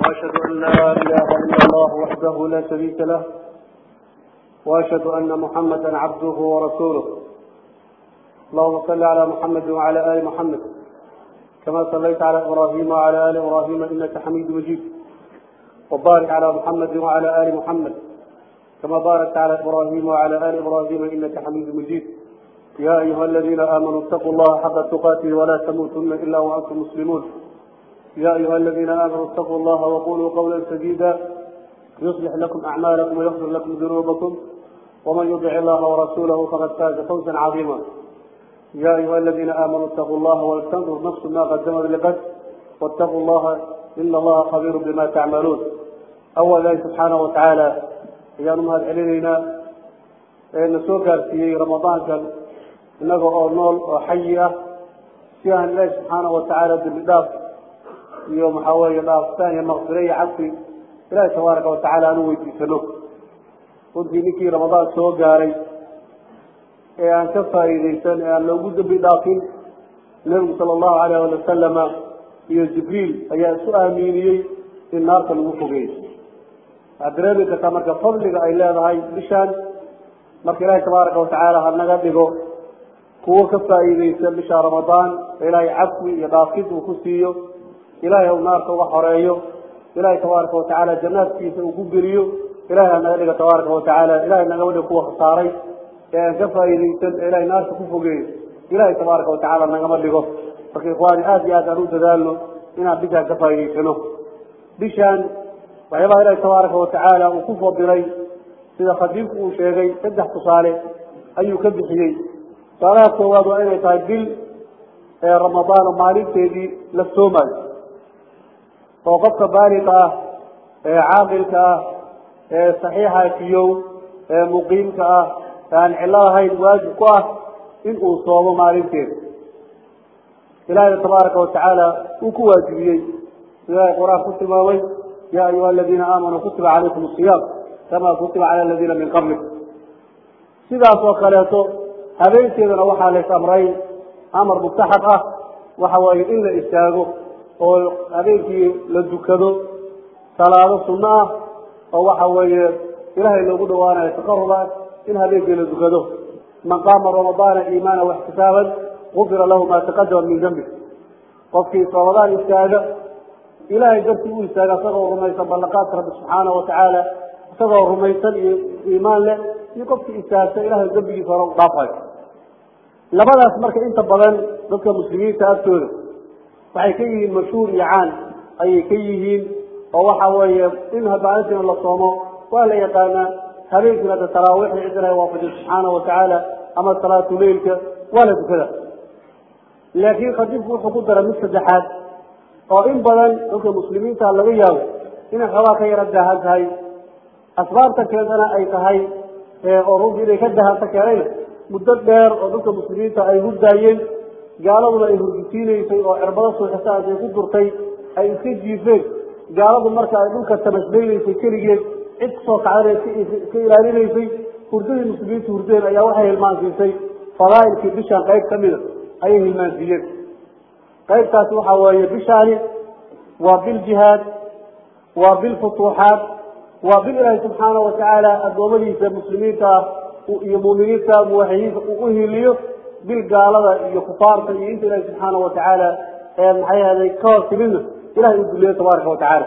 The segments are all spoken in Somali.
وأشهد أن لا إله إلا الله وحده لا شريك له وأشهد أن محمدا عبده ورسوله. اللهم صل على محمد وعلى آل محمد كما صليت على إبراهيم وعلى آل إبراهيم إنك حميد مجيد. وبارك على محمد وعلى آل محمد كما باركت على إبراهيم وعلى آل إبراهيم إنك حميد مجيد. يا أيها الذين آمنوا اتقوا الله حق تقاته ولا تموتن إلا وأنتم مسلمون. يا أيها الذين آمنوا اتقوا الله وقولوا قولا سديدا. يصلح لكم أعمالكم ويغفر لكم ذنوبكم. ومن يطع الله ورسوله فقد فاز فوزا عظيما. يا أيها الذين آمنوا اتقوا الله ولتنظر نفس ما قدمت لقد واتقوا الله إن الله خبير بما تعملون. أولا سبحانه وتعالى يا نمهد علينا إن سوكر في رمضان كان إنه نول وحيئة سيان الله سبحانه وتعالى بالإضافة iyo maxaa weeye dhaaftaan iyo maqfire iyo cafi ilaahi tabaaraka watacaala u weydiisano runtii ninkii ramadaan soo gaaray ee aan ka faa'iidaysan ee aan loogu dembi dhaafin nebigu sala allahu alayh ali wasalama iyo jibriil ayaa isu aamiiniyey in naarta lagu fogeeyo waxaad dareemi kartaa marka fadliga ay leedahay bishaan marka ilaahay tabaaraka watacaala hanaga dhigo kuwo ka faa'iidaysa bisha ramadaan ilaahay cafwi iyo dhaafid uu ku siiyo ilaahay u naarta uga xoreeyo. Ilaahay tabaaraka watacaala jannaadkiisa uu ku geliyo. Ilahay hanaga dhigo tabaaraka watacaala ilahay nagama dhigo kuwa khasaaray ee aan ka faa'iidaysan ee ilahay naarta ku fogeeyo. Ilahay tabaaraka watacaala nagama dhigo. Marka ikhwaani aada iyo aad aan u dadaalno inaan bishaan ka faa'iidaysano bishaan waxyaabaha ilaahi tabaaraka watacaala uu ku fadilay sida khadiibku uu sheegay saddex tusaale ayuu ka bixiyey. Tusaalaha koowaad waa inay tahay bil ee ramadaan oo maalinteedii la soomaayo oo qofka baaliqa ah ee caaqilka ah ee saxiixa fiyow ee muqiimka ah ee aan cillo ahayn waajib ku ah in uu soomo maalinteeda ilaahay tabaaraka watacaala uu ku waajibiyey. Ilaahay qur'aan ku tilmaamay ya ayuha aladiina aamanuu kutiba calaykum asiyaam kama kutiba cala aladiina min qablikum sidaas oo kaleeto habeenkeedana waxaa lays amray amar mustaxab ah waxa weeye in la istaago oo habeenkii la dukado salaado sunno ah oo waxa weeye ilaahay loogu dhawaanayo taqaruba in habeenkii la dukado. Man qaama ramadaana iimaana waxtisaaban gufira lahu ma taqadama min dambi qofkii ramadaan istaaga ilahay dartii u istaaga isagoo rumaysan ballaqaadka rabbi subxaana watacaala isagoo rumaysan iyo iimaan leh iyo qofkii istaagta ilahay dembigiisa hore u dhaafayo labadaas marka inta badan dadka muslimiinta agtooda waxay ka yihiin mashhuur iyo caan. Ayay ka yihiin oo waxa weeye in habaalintiina la soomo waa la yaqaanaa habeenkiina da taraawiixda cid ilahay waafajiy subxaana watacaala ama salaatu leilka waa la dukada laakiin khadiifku wuxuu ku daray mid saddexaad oo in badan dadka muslimiinta laga yaabo inay xoogaa ka yaro daahan tahay. Asbaabta keedana ay tahay oo runtii inay ka daahanta keenayna muddo dheer oo dadka muslimiinta ay hurdaayeen gaaladuna ay hurgisiinaysay oo cirbado suuxisa ay ku durtay ay iska jiifeen. Gaaladu marka ay dhulka tamaslaynaysay keligeed cid ku soo kacdana iska ilaalinaysay hurdadii muslimiinta hurdeen ayaa waxay hilmaansiisay fadaa'ilkii bishaan qayb ka mida ayay hilmaansiiyeen qaybtaasi waxaa weeye bishaani waa bil jihaad waa bil futuuxaad waa bil ilaahi subxaana watacaala addoommadiisa muslimiinta ah iyo muuminiinta muwaxidiinta uu u hiliyo bil gaalada iyo kufaarta iyo inta ilaahi subxaana watacaala maxay ahday ka hor timidna ilahay u duliyo tabaaraka watacaala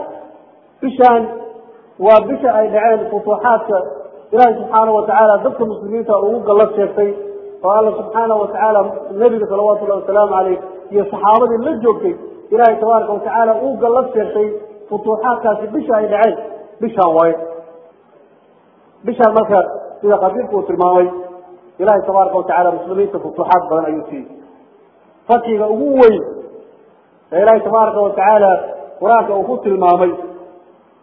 bishaan waa bisha ay dhaceen futuuxaadka ilaahi subxaana watacaala dadka muslimiinta ugu gallad sheegtay oo alla subxaana watacaala nebiga salawaatu llahi wasalaamu caleyh iyo saxaabadii la joogtay ilaahay tabaaraka watacaala uu gallad sheegtay futuuxaadkaasi bisha ay dhaceen. Bishaan waaye. Bishaan marka sida qadiirku uu tilmaamay ilaahay tabaaraka watacaala muslimiinta futuuxaad badan ayuu siiyey. Fatxiga ugu weyn ee ilaahay tabaaraka watacaala qur'aanka uu ku tilmaamay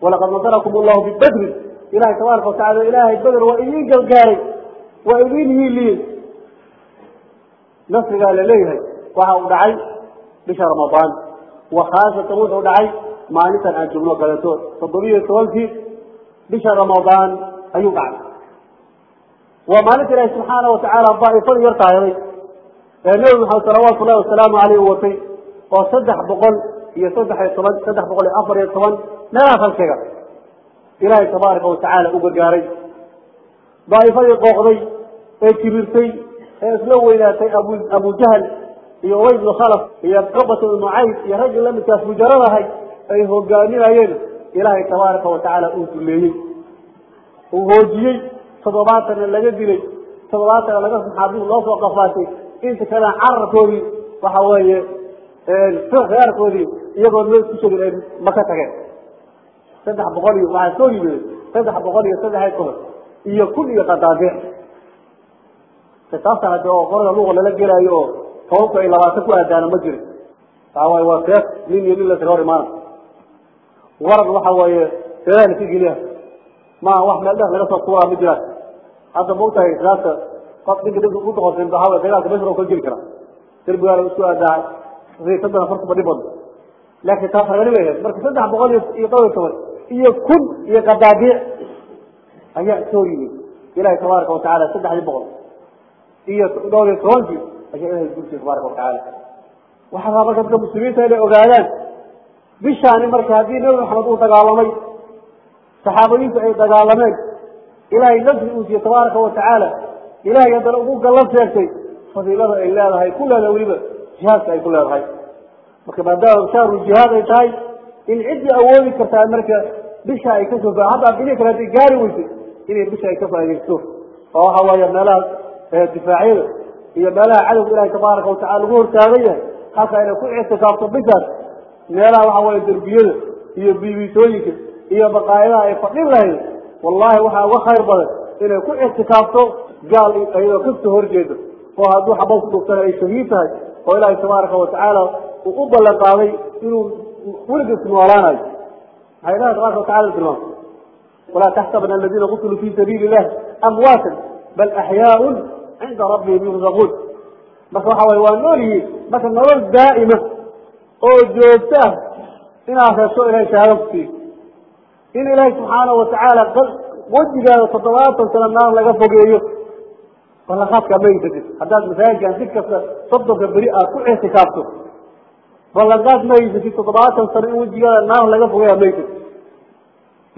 walaqad nadarakum allahu bibadrin. Ilahay tabaaraka watacala ilaahay beder waa idiin gargaaray waa idiin hiiliyey. Nasrigaa la leeyahay waxa uu dhacay bisha ramadaan. Wa khaasatan wuxuu dhacay maalintan aan joogno kaleeto toddobiyo tobankii bisha ramadaan ayuu dhacay waa maalinta ilaahi subxaana watacaala daa'ifadii yar taayaday ee nebi maxamed salawaatu llahi wasalaamu caleyh u watay oo saddex boqol iyo saddex iyo toban saddex boqol iyo afar iyo toban meelahaas halkeega ilaahay tabaaraka watacaala u gargaaray. Daa'ifadii qooqday ee kibirtay ee isla weynaatay abu abu jahl iyo ubay bnu khalaf iyo cuqbat ibnu nucayd iyo raggii lamidkaas mujaradahay ay hogaaminayeen ilaahay tabaaraka watacaala uu duleeyey uu hoojiyey toddobaatanna laga dilay toddobaatanna laga saxaabidu loo qafaatay inta kalena cararkoodii waxa weeye khiyaarkoodii iyagoo loo isku shegin ay maka tageen. Saddex boqol iyo waxaa soo yimid saddex boqol iyo saddex iyo iyo kun iyo qadaadiic taasa hade oo qorada luqa lala gelaayo oo tobanku ay labaatan ku aadaana ma jirin. Waxa waaye waa seef nin iyo nin la hor imaana waran waxa weeye seedaha ka geliya maaha wax meel dheer laga soo tuuraa ma jiraan hadda ma utahay islaamta qof ninka dhib u doqosin waxa weye dagaalka bashar oo ka geli kara derbigaana isku aadaa riisadana farta badhi badan laakiin taas ragani bay ahayd marka saddex boqol iyo dhowr iyo toban iyo kun iyo qadaadiic ayaa soo yimid. Ilahi tabaaraka watacaala saddexdii boqol iyo dhowr iyo tobankii ayaa ilahay gursiy tabaaraka watacaala waxaa raba dadka muslimiinta inay ogaadaan bishaani marka haddii nebi maxamed uu dagaalamay saxaabadiintu ay dagaalameen ilaahay nasri uu siiyey tabaaraka watacaala ilahay haddana ugu gallan sheegtay fadiilada ay leedahay ku leedahay weliba jihaadka ay ku leedahay. Marka maadaama shahru jihaad ay tahay in ciddii awoodi kartaa marka bisha ay ka soo haddaa bilii kale hadday gaari weysay inay bisha ay ka faaidaysto oo waxa weeye meelaha difaacyada iyo meelaha cadowga ilahay tabaaraka watacala lagu hortaagan yahay. Halka inay ku ictikaafto bishaas meelaha waxa weeye derbiyada iyo biibitooyinka iyo baqaayadaha ay fadhin lahayd wallahi waxaa uga khayr badan inay ku ictikaafto gaal iyadoo ka soo horjeedo oo hadduu xabad ku dhuftana ay shahiid tahay oo ilaahay tabaaraka watacaala uu u ballan qaaday inuu weligiis noolaanayo maxaa ilahi tabaraka watacala tilmaamay walaa taxsabna aladiina qutiluu fi sabiili illahi amwaatan bal axyaaun cinda rabbihim yurzaquun. Marka waxa waye waa nool yihiin marka nolol daa'ima oo joogto ah inaad hesho ilahay shahaado ku siiyo in ilaahay subxaanahu watacaala wejigaada toddobaatan sano naar laga fogeeyo ballanqaadkaa ma haysatid haddaad masaajidkan si kasta soddonka beri aad ku ictikaafto ballanqaad ma haysatid toddobaatan sano in wejigaada naar laga fogeeya ma haysatid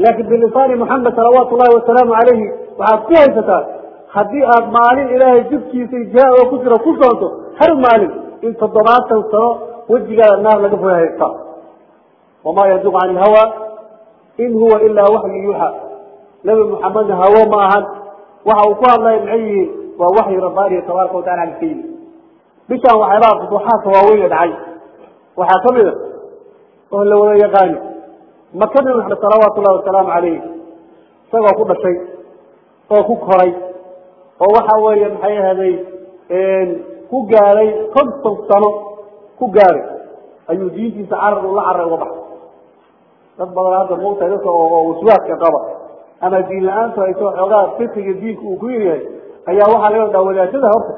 laakin bilisaani moxamed salawaatu ullahi wasalaamu calayhi waxaad ku haysataa haddii aad maalin ilaahay jidkiisa jihaad oo ku jira ku soonto har maalin in toddobaatan sano wejigaada naar laga fogeeya haystaa wamaa yandiqu can ilhawa in huwa ilaa waxyu yuuxa nabi muxamedna hawo ma ahan. Waxa uu ku hadlaya maxay yihiin? Waa waxyi rabbaaniya tabaaraka watacala agka yimi bishaan waxyaabaha futuuxaadka waaweyne dhacay. Waxaa ka mid a oo la wada yaqaani maka nabi maxamed salawaatu ullahi wasalaamu calayh isagoo ku dhashay oo ku koray oo waxa weeye maxay ahaday ku gaaray konton sano ku gaaray. Ayuu diintiisa carar ula carar uga baxay dad badan hadda maogtahay dadka waswaaska qaba ama diin la'aantu hayso xoogaa fikiga diinka uu ku yaryahay ayaa waxaa laga wadaa wadaadada horta.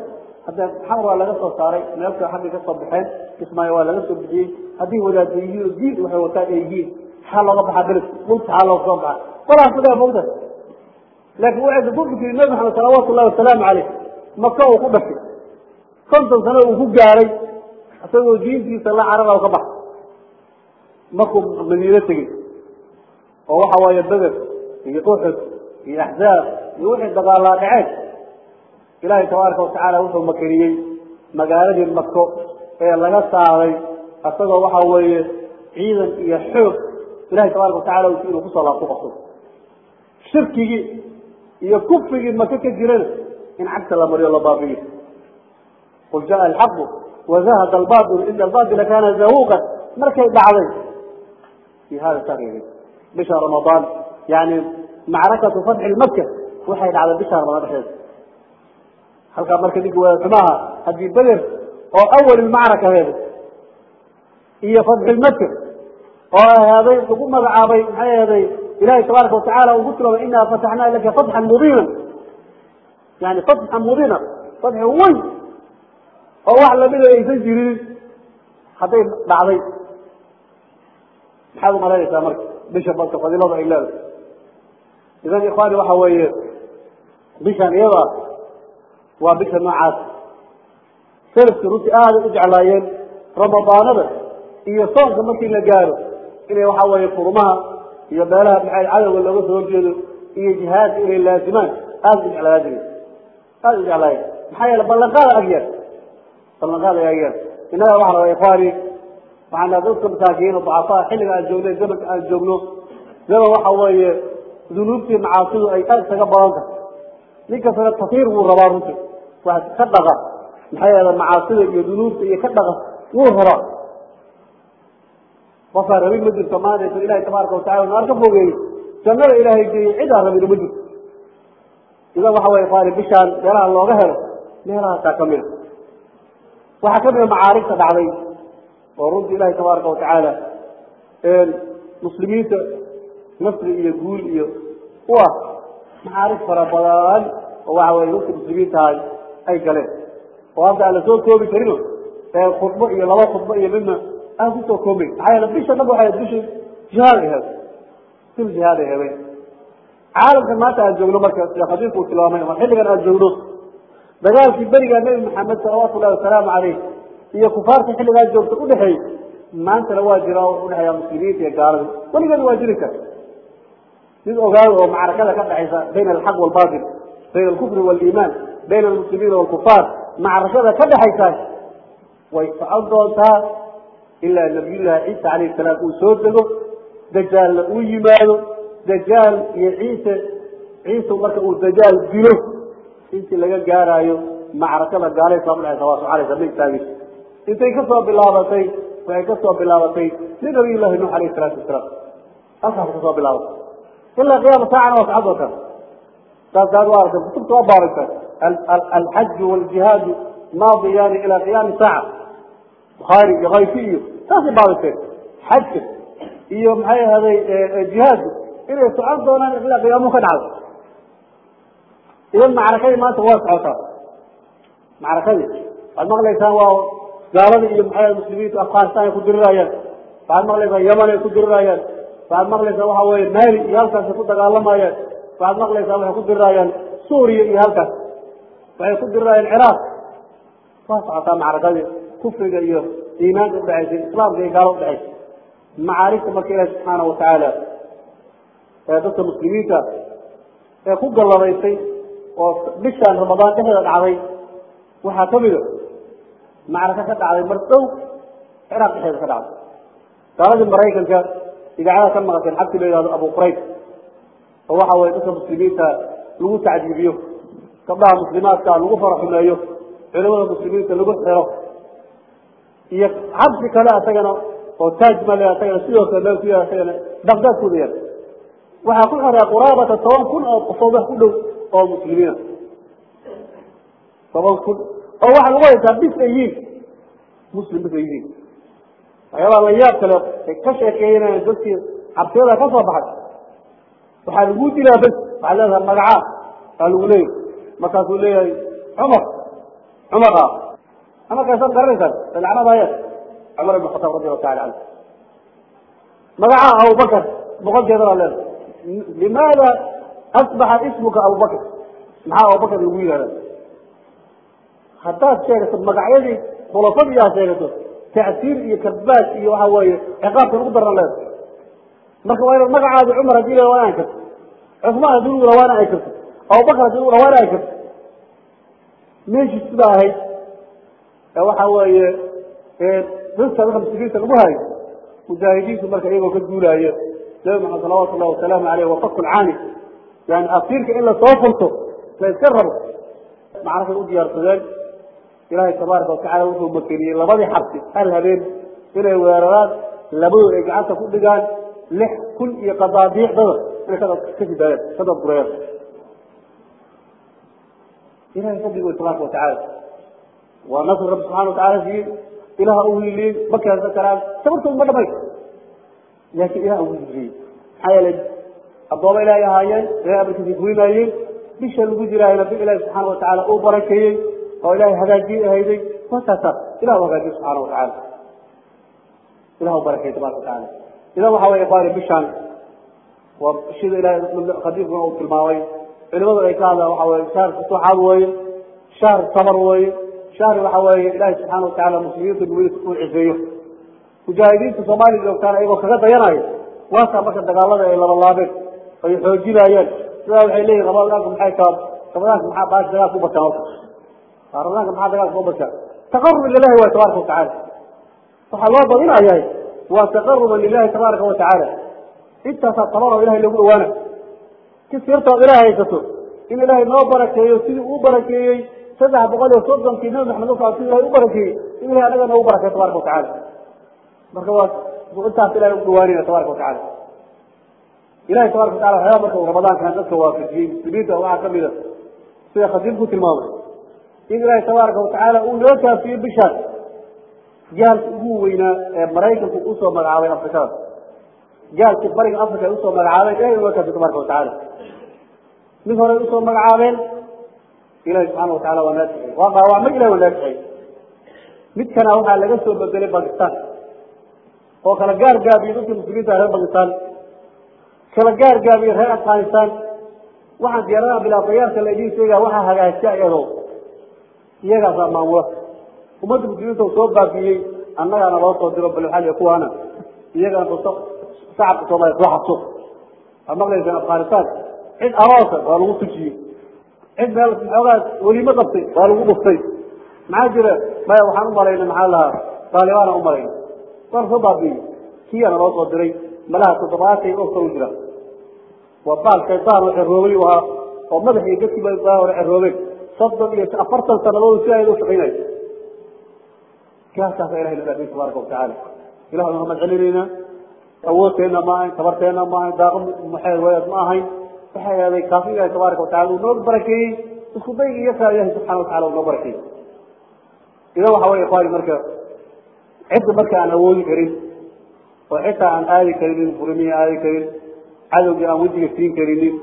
Hadda xamar waa laga soo saaray meelka xaggay ka soo baxeen kismaayo waa laga soo bixiyey. Haddii wadaada yihiin oo diin waxay wataan ay yihiin xaa looga baxaa beled dhulka xaa looga soo baxa walaas laga maogta laakiin waxaysa ku fikiri nabi maxamed salawaatu ullahi wasalaamu caleyh maka uu ku dhashay konton sano uu ku gaaray isagoo diintiisa la carara u ka baxa مكو من يلتقي ووحا ويبدأ يطوحد يحزاب يوحد بقال الله تعيش إلهي تبارك وتعالى وصل مكريين مقالج المكو هي الله نسى علي أصدق ووحا ويعيدا يحوق إلهي تبارك وتعالى وصل وصل وصل شركي يكف المكوكة جرال إن عكس الله مريو الله بابي. قل جاء الحب وزهد الباطل إن الباطل كان زهوقا. مركز بعضي. Fi hada shahri bisha ramadaan yani macrakatu fatxi maka waxay dhacday bisha ramadaan dhexdeeda halkaa marka ninka wadaadxumaha haddii beder oo awal macraka heeday iyo fatxulmaka oo ahaaday lagu magacaabay maxay ahaday ilahi tabaaraka watacaala ugu tilmaamay inaa fataxnaa laka fatxan mubiina yani fatxan mubiina fatxi weyn oo wax lamida aysan jirin hadday dhacday maxaad umalaynaysaa marka? Bisha balka fadiilada ay leedahay. Idan ikhwaani waxa weeye bishan iyada waa bisha noocaas. Salafki runtii aaday u jeclaayeen ramadaanada iyo soonka markii la gaaro. Inay waxa weeye furmaha iyo meelaha maxay cadowga looga soo horjeedo iyo jihaadka inay laazimaan aada u jeclaa jiri aada u jeclaaya maxaa yeele ballanqaada agyar ballanqaada agyar innaga waxa raba ikhwaani waxaan dadka masaakiin ducafaa xilliga aan joogno zamanka aan joogno. Zaman waxa weeye dunuubtii macaasidu ay aad isaga badan tahay. Nin kastana tasiir buu rabaa runti wax ka dhaqa maxaa yeele macaasida iyo dunuubta iyo ka dhaqa wuu rabaa. Qofaa rabin ma jirto maanaysa ilahi tabaaraka watacala naar ka fogeeyey jannada ilaahay geeyey cidaa rabin ma jirto. Idan waxa weye qaali bishaan meelaha looga helo meelahaasaa ka mida waxaa ka mida macaarigta dhacday oo runtii ilahi tabaaraka watacaala muslimiinta nasri iyo guul iyo u ah maxaarig fara badan oo waxa weye dadka muslimiintahay ay galeen. Oo hadda aan la soo koobi karino khudbo iyo laba khudbo iyo midna aan ku soo koobay maxaa yeele bisha dhab waxay bisha jihaad ay heday bil jihaad ay heday caalamkan maanta aan joogno marka sida khadiirku uu tilmaamay ama xilligan aan joogno. Dagaalkii berigaa nebi maxamed salawaatu llahi wasalaamu caleyh iyo kufaarta xilligaa joogta udhexeeyey maantana waa jira oo udhexeeya muslimiinta iyo gaalada weligeeda waa jiri kara mid ogaado oo macrakada ka dhexaysa bayna alxaq waalbatil bayna alkufri waaliimaan bayna almuslimiina waalkufaar macrakada ka dhexaysa way socon doontaa ilaa nabiyullaahi ciisa calayhi salaam uu soo dego dajaalna uu yimaado dajaal iyo ciise ciise marka uu dajaal dilo intii laga gaaraayo macrakada gaalaysa udhexaysa waa soconaysa ma istaagayso intay ka soo bilaabatay waxay ka soo bilaabatay li nabiyullahi nuux alayhi salaatu wasalaam halkaas ka soo bilaabatay. Ilaa qiyaama saacana waa socon doontaa saas aad u aragtay kutubta waa baaraysa. Alxaju waljihaadu maadiyaani ilaa qiyaami saaca bukhaari iyo kayfi iyo saasay baadayseen xajka iyo maxay ahaday jihaadku inay socon doonaan ilaa qiyaamuhu ka dhacdo. Idan macrakadii maanta waa socotaa. Macrakadii waxaad maqlaysaan waa gaaladii iyo maxay muslimiintu afghanistan ay ku dirirayaan waxaad maqlaysaan yaman ay ku dirirayaan waxaad maqlaysaan waxa weye mali iyo halkaasay ku dagaalamayaan waxaad maqlaysaan waxay ku dirirayaan suuriya iyo halkaas. Waxay ku dirirayaan ciraaq. Waa socotaa macrakadii kufriga iyo iimaanka udhexaysay islaamka iyo gaalo udhexaysay macaarigta marka ilaahi subxaana watacaala ee dadka muslimiinta ee ku galladaysay oo bishaan ramadaan dhexdeeda dhacday waxaa ka mida macraka ka dhacday mar dhow ciraaq dhexeeda ka dhacday. Gaaladii maraykanka idaacada ka maqateen xabsi la yihahdo abu qurayb oo waxa weye dadka muslimiinta lagu tacdiibiyo gabdhaha muslimaadka lagu faraxumeeyo culimada muslimiinta lagu xiro. Iyo xabsi kale asagana oo taaj male asagana sidoo kale ku asagana bagdaad ku yaal. Waxaa ku xiraa quraabata toban kun oo qofood wax ku dhow oo muslimiina. Toban kun oo waxaa lagu haysaa bis muslim bis ay la yaab kale ka sheekeeyanayaan dadkii xabsiyada ka soo baxay waxaa lagu dilaa bes waxaa leedahay magacaa aa lagu leeyahy markaasuu leeyahay cumar cumar a amarkaasaad garanaysaan lacnadaya cumar ibn khataab radi allahu tacala canhu magacaa abubakar boqolkeedana leedahay limaada asbaxa ismuka abubakr maxaa abubakar lagu yihahda haddaad sheegato magacyadii khulafadii aad sheegato tacsiir iyo karbaas iyo waxa weeye ciqaabkan ugu daran leeda marka waa inaad magacaadi cumar haddii la waa inaan karto cusmaan haddii lagu waa inaan ay karto abubakar haddii lagu waa inaan ay karto meeshii sidaa ahayd ee waxa weeye rinta dadka muslimiinta lagu hayo mujaahidiintu marka iyagoo ka duulaaya nabi maxamed salawatu llahi wasalaamu aleyh wafakun caani yani asiirka in la soo furto la iska rabo macrakay u diyaarsadeen ilaahay tabaaraka watacala wuxuu makeniyey labadii xabsi hal habeen inay weeraraan labadooda ay gacanta ku dhigaan lix kun iyo qadaadiicdada inay ka sidaayaan ka dadgurayaan ilahay fadligu tabaaraka watacaala waa nasr rabbi subxana watacala siiyey ilaha u hiiliyey ma keensan karaan sabartooda ma dhamay laakiin ilaha ugu hijriyey maxaa yeelay addooma ilaahay ahaayeen ilahay amarkiisa fulinayeen bisha lagu jiraayna bil ilaahi subxaana watacaala uu barakeeyey oo ilaahay hagaajiyey ahayday markaasaa ilah u hagaajiye subxaana watacaala ilah u barakeeyey tabaraka watacaala idan waxa weye ikhwaani bishaan waa sida ilahay khadiifkuna uu tilmaamay. Culimadu ay ka hadlaan waxa weye shahr futuuxaad weeye shahr sabar weeye shahri waxa weeye ilahi subxaana watacaala muslimiinta gumadiisa uu ciseeyo mujaahidiinta soomaaliya joogtaan ayagoo kaga dayanayo waasaa marka dagaalada ay labalaabeen ay xoojinayeen. Sidaa waxay leeyihiin ramadaanka maxay taa ramadaanka maxaa baash dagaalka u bataan horta ramadaanka maxaa dagaalka u bataan taqarub lilahi waay tabaaraka watacaala waxaa loo badinayaa waa taqaruban lilahi tabaaraka watacaala intaasaa tabaroo ilahay lagu dhawaana si sirtood ilahay haysato in ilaahay noo barakeeyo sidii uu barakeeyey saddex boqol iyo soddonkii nabi maxamed usaa si ilahay u barakeeyey in ilahay anaga noogu barakeeyo tabaraka watacaala marka waa intaas ilahay ugu dhawaanayna tabaraka watacaala ilahay tabaraka watacala waxyaaba marka uu ramadaankan dadka waafajiyey muslimiinta waxaa ka mid a. Sida khasiibku tilmaamay in ilaahay tabaaraka watacaala uu noo kaafiyey bishaan gaalka ugu weynaa ee maraykanku u soo magacaabay afrikada gaalkii bariga africa ay u soo magacaabeen ilahay noo kaafiye tabaraka watacaala mid horey u soo magacaabeen ilahi subxaana watacala waa naasixay waa dhaawacmay ilahi waa naasixay midkana waxaa laga soo bedelay bakistan oo kala gaar gaabiyey dadkii muslimiinta reer bakistan kala gaar gaabiyey reer afghanistan. Waxaan diyaaradaha bilaabayaarka la idiin sheegaya waxaa hagaajisa iyadoo iyagaasaa maamula ummadda muslimiinta soo baabiyey annagaana loo soo diro balxaliya kuwaana. Iyagana shacabka soomaaliya soo xabso waa maqlaysaan afghanistan. Cid aroosa waa lagu tujiyey cid meel xoogaa welimo qabtay waa lagu dhuftay. Maxaa jira? Maya waxaan u malayna maxaa lahaa? Taalibaana u malayna waa la soo baabiyey. Kiyana loo soo diray. Malaha toddobaatan ofka u jira waa baal shaydaan oo ceroobay u ahaa. Oo madax iyo gadkiiba baa hore ceroobeen soddon iyo afartan sanadood si ayad u shaqaynayo gaaskaasa ilahay na dhaafay tabaaraka watacaala ilah nu hamad celinaynaa awoodteenna ma ahayn tabarteenna ma ahayn daaqo wayaad ma ahayn. Waxay aaday kaafi ilahi tabaaraka watacala uu noo barakeeyey isku dayga iyo kaa ilahi subxana watacala uu noo barakeeyey ida waxa weye ikhwaani marka cidda marka aan awoodi karin oo xitaa aan aadi karinin furimihi aadi karin cadowgii aan wejiga siin karinin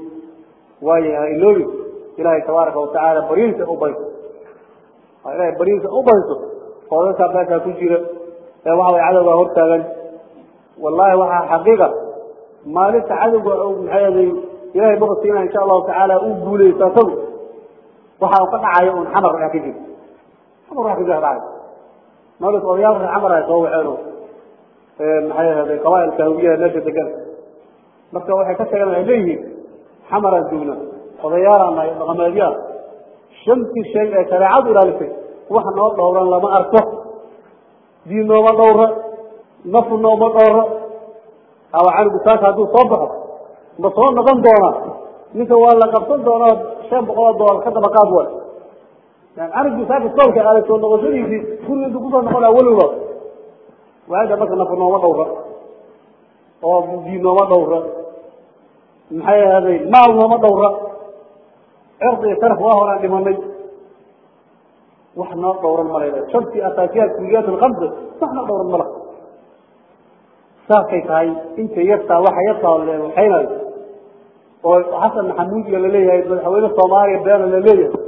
waayo ha iloobi ilahay tabaaraka watacaala bariinsa u bayso ilahay bariinsa u bayso oo dadkaa meeshaa ku jira ee waxa way cadowgaa hortaagan wallahi waxaa xaqiiqa maalinta cadowga maxay aday ilahay maqasiina insha allahu tacaala uu guuleysa asagu. Waxa uu ka dhacayo un xamar waxa ka jiro xamar waxa ka jira dhacay. Maalinta odayaalka xamar ay soo waxeen maxay ahaday qabaailka hawiyaha meesha degan. Marka waxay ka tagan ay leeyihiin xamaraan joogna odayaalaan nahay dhaqameedyaa shantii shay ee shareecadu ilaalisay wax noo dhowran lama arko. Diin nooma dhowra nafu nooma dhowra. Canugu saaka hadduu soo baxo ma soo noqon doonaa? Ninka waa la qabsan doonaa shan boqol oo doolar ka daba qaad way yani canugu saaka soolka aaday soo noqoshadiisii guriga intuu ku soo noqonaa weliba waaga marka nafu nooma dhowra oo diin nooma dhowra. Maxay ahaday maal nooma dhowra cirdi iyo sharaf waa horaan dhimanay. Wax noo dhowran malayda shantii asaasiyaat kuliyaat alkamsa wax noo dhowran mala saasay tahay inta yartaa waxa yartaa leewaxaynayo oo xasan maxamuud iyo la leeyahay madaxweyne soomaaliya beena la leeyahay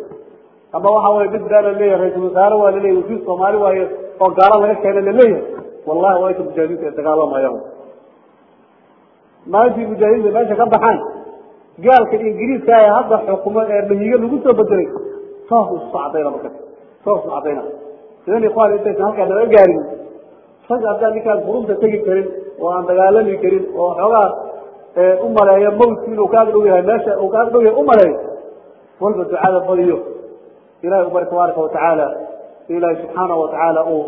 ama waxa weye mid beena la leeyahay ra'isul wasaare waa la leeyahay wasiir soomaali waaye oo gaalo laga keena la leeyahay wallahi waa inta mujaahidiinta ay dagaalamayaan maalintii mujaahidiinta meesha ka baxaan gaalka ingiriiska ee hadda xukumo ee mahiga lagu soo bedelay saas isu cadayna marka saas isu cadayna idan ikhwaan intaysan halkaa naga gaarin rag haddaan ninkaan furunta tegi karin oo aan dagaalami karin oo xoogaa u maleeyo mawtki inuu ka ag dhow yahay meesha uu ka ag dhow yahay u maleeyo. Walba ducada badiyo ilahay u bari tabaaraka watacaala in ilaahay subxaana watacaala uu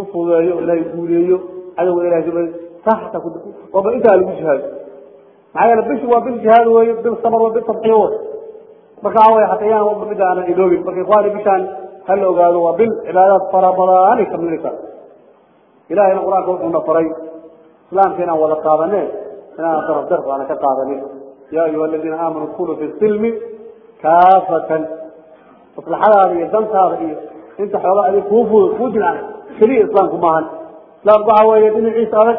u fudeeyo ilaahay guuleeyo cadowga ilahay saxta waba intaa lagu jihaado maxaa yeele bishi waa bil jihaad wey bil wa bil tadxiyo wey marka waxa wey hata yaan walba mida aanan iloobin marka ikhwaani bishaan ha la ogaado waa bil cibaadaad fara badaanay kamidaysa ilahayna qur'aanka wuxuuna faray. Islaamka inaan wada qaadane inaan daraf darf aanan ka qaadanin ya ayuha aladiina aamanuu dkuluu fi silmi kaafatan. Maslaxadaada iyo dantaada iyo inta xooga adig kuu fudud kuu jilcan keliya islaamku maahan. Islaamku waxa weeye dhinaciisa adag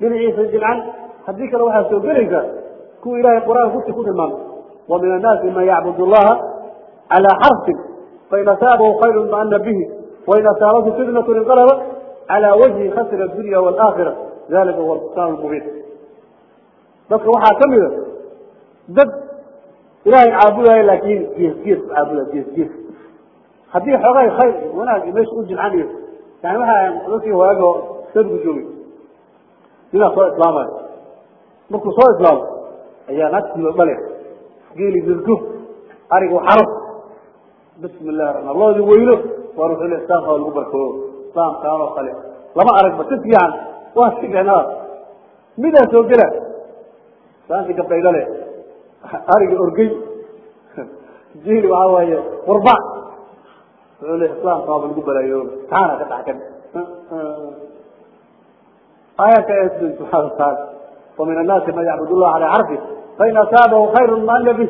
dhinaciisa jilcan haddii kale waxaa soo gelaysaa kuwa ilahay qur'aanka kuti ku tilmaamay wa min annaasi man yacbud allaha calaa xarfin fain asaabahu khayru maana bihi wain asaabathu fitnatu inqalaba calaa wajhi khasira adunya waalaakhira dalika huwa alfusaan lmubiin dadka waxaa ka mida dad ilahay caabudaya laakin gees gees caabuda gees gees. Haddii xoogay khayr wanaag meesha u jilcan iyo yani waxa dadkii waago sabigu joogay ninaa soo islaamaya markuu soo islaamo ayaa naagtii loo dhale geeli dirgo ariga xaro bismi illahi raxmaan loodii weylo waar wuxuu le islaamka lagu barkooyo islaamkaan oo kale. Lama aragba si fiican. Waa si fiicnaa midaa soo gela. Saanti gabdhayda le ariga orgey geeli waxaa waaye qurba wuxuu le islaamka waaba lagu balaayo taana ka dhaxkan aayadka ee subxaana wataala ومن الناس من يعبد الله على عرفه فإن أصابه خير ما لبث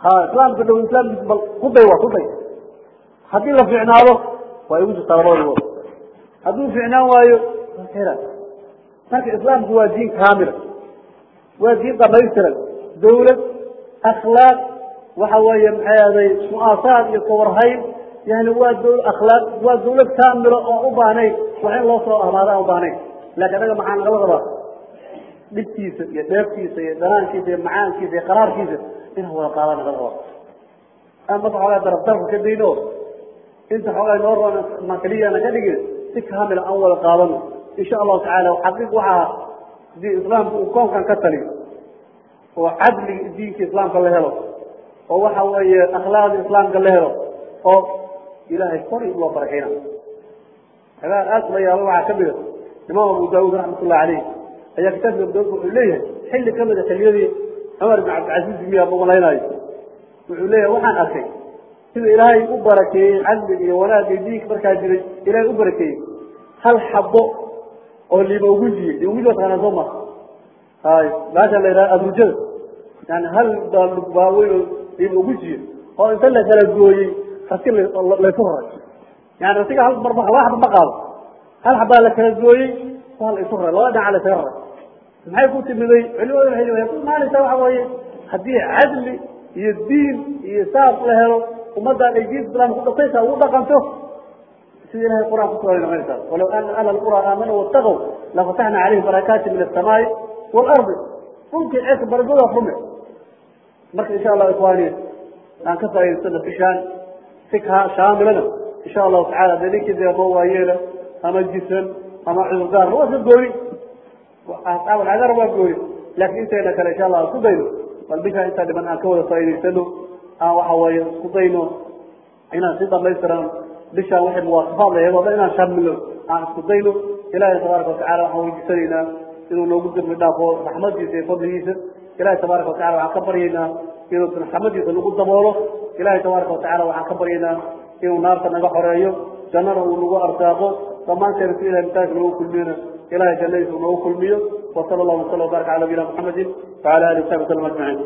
ها إسلام كله إسلام بل كبي وكبي حدي لا فعنا له ويوجد صلوات له حدي فعنا وايو خيرا لكن إسلام هو دين كامل هو دين ضمير دولة أخلاق وحوايا هذا مؤاسات يصورهين يعني هو دولة أخلاق هو دولة كاملة أو أباني وحين الله صلى الله عليه أباني لكن أنا معان غلط dhibkiisa iyo dheeftiisa iyo danaankiisa iyo macaankiisa iyo qaraarkiisa inaan wada qaadana laga rabo. Aan marka xoogaa darafdarka ka dayno inta xoogaa noo roon ma keliyana ka dhigin si kaamila aan wada qaadano insha allahu tacaala xaqiiq waxaa haddii islaamka uu koonkan ka taliyo oo cadli diinka islaamka la helo oo waxa weeye akhlaaqda islaamka la helo oo ilaahay kor loo barakayna xagaa aad la yaabo waxaa ka mida imaam abu daawuud raxmatullahi caleyh ayaa kitaabka abdawud wuxuu leeyahay xilli ka mida xilliyadii cumar ibn cabdilcasiis miyaa malaynayo wuxuu leeyahay waxaan arkay sida ilaahay u barakeeyey cadliga iyo wanaagga diinka markaa jiray ilaahay u barakeeyey hal xabo oo liimaugujiye liimauguji waa taqaanaa soo ma hay baasha la yidhaha abrujada yani hal baaweyn oo liimaugujiye oo inta la kala gooyey rasi laysu raray yani rasiga hal marba laba xaba ma qaado. Hal xabaa la kala gooyey la isu raray laba dhinaca la isaga raray maxay ku timiday leeyahay ku maalinta waxa weeye? Haddii cadli iyo diin iyo saas la helo ummaddan ay diinta islaamka ku dhaqaysa ugu dhaqanto. Sida ilahay qur'aan ku soo noqonaysa walaw anna ahla alqura aamanu wattaqaw lafataxna calayhim barakaati min as-samaa'i wal-ardi dhulkii ceelka barakooda rume. Marka insha allah ikhwaani aan ka faa'idaysana bishaan si shaamilana insha allahu tacala dee ninkii dee ama waayeela ama jisan ama cudurdaar waa ka gooni asxaab alcadar waa gooni laakiin inteena kale insha allah aan ku dayno. Bal bishaa intaa dhiman aan ka wada faa'idaysano aan waxa weeye isku dayno inaan si dhamaystiran bishaan waxay muwaasafaad lahayd oo dhan inaan shamilo aan isku dayno. Ilaahay tabaaraka watacala waxaan weydiisanaynaa inuu noogu dembi dhaafo raxmadiisa iyo fadligiisa. Ilahay tabaaraka watacala waxaan ka baryaynaa inuu raxmadiisa nagu daboolo. Ilahay tabaaraka watacala waxaan ka baryaynaa inuu naarta naga xoreeyo jannada uu nagu arsaaqo dhammaanteena si ilahay mitaanka noogu kulmiyona إلهي جل وعلا وكل ميو وصلى الله وسلم وبارك على نبينا محمد وعلى آله وصحبه وسلم أجمعين.